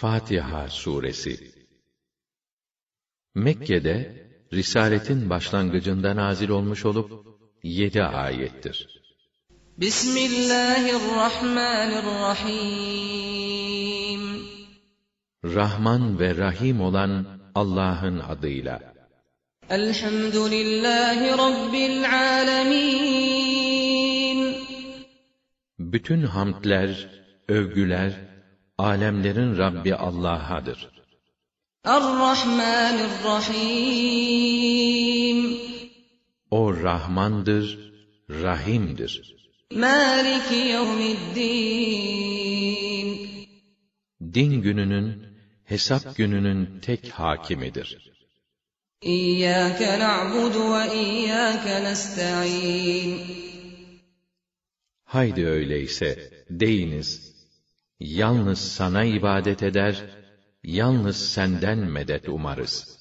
Fatiha Suresi Mekke'de Risaletin başlangıcında nazil olmuş olup yedi ayettir. Bismillahirrahmanirrahim Rahman ve Rahim olan Allah'ın adıyla. Elhamdülillahi Rabbil alemin. Bütün hamdler, övgüler, alemlerin Rabbi Allah'adır. Er-Rahmanir-Rahim. O Rahmandır, Rahim'dir. Maliki yevmiddin. Din gününün, hesap gününün tek hakimidir. İyyâke na'budu ve iyyâke nesta'in. Haydi öyleyse deyiniz, yalnız sana ibadet eder, yalnız senden medet umarız.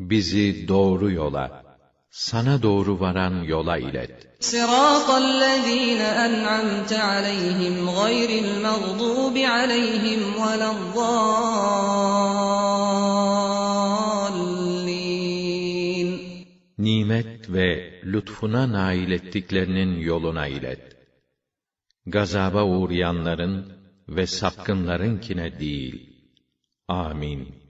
Bizi doğru yola, sana doğru varan yola ilet. Sıratal lezîne en'amte aleyhim gayril mağdubi aleyhim veleddallin. Nimet ve lütfuna nail ettiklerinin yoluna ilet. Gazaba uğrayanların ve sapkınlarınkine değil. Amin.